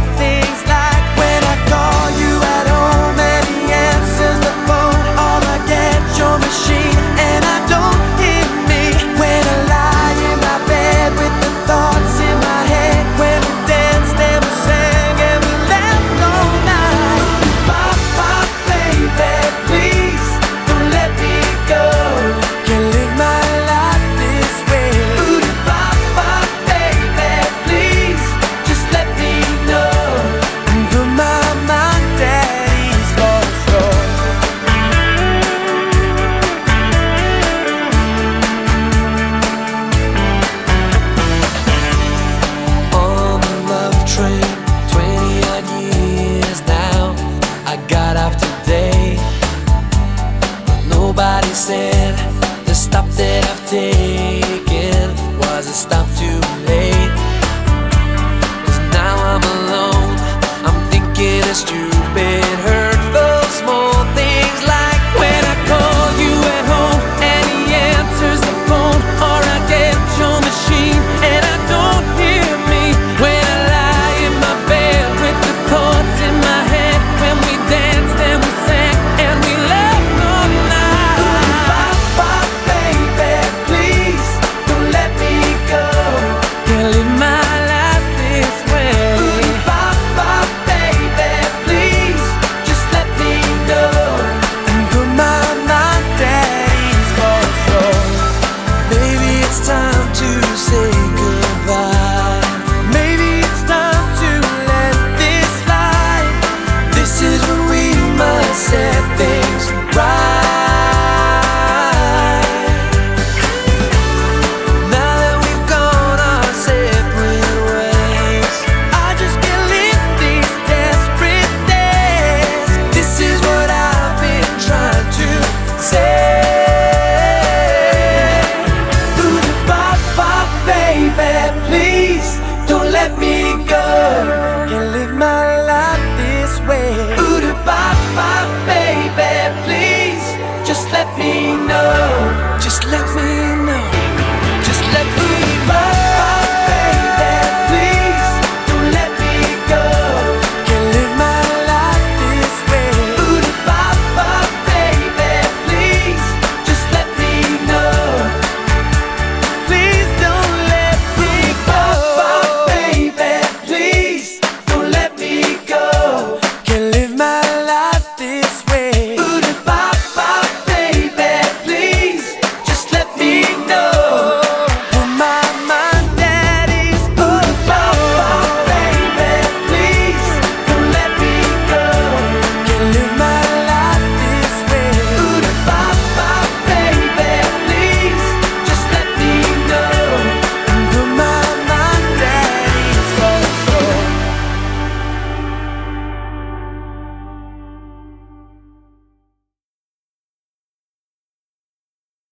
nothing. wasted. The stop that I've taken was a stop to nothing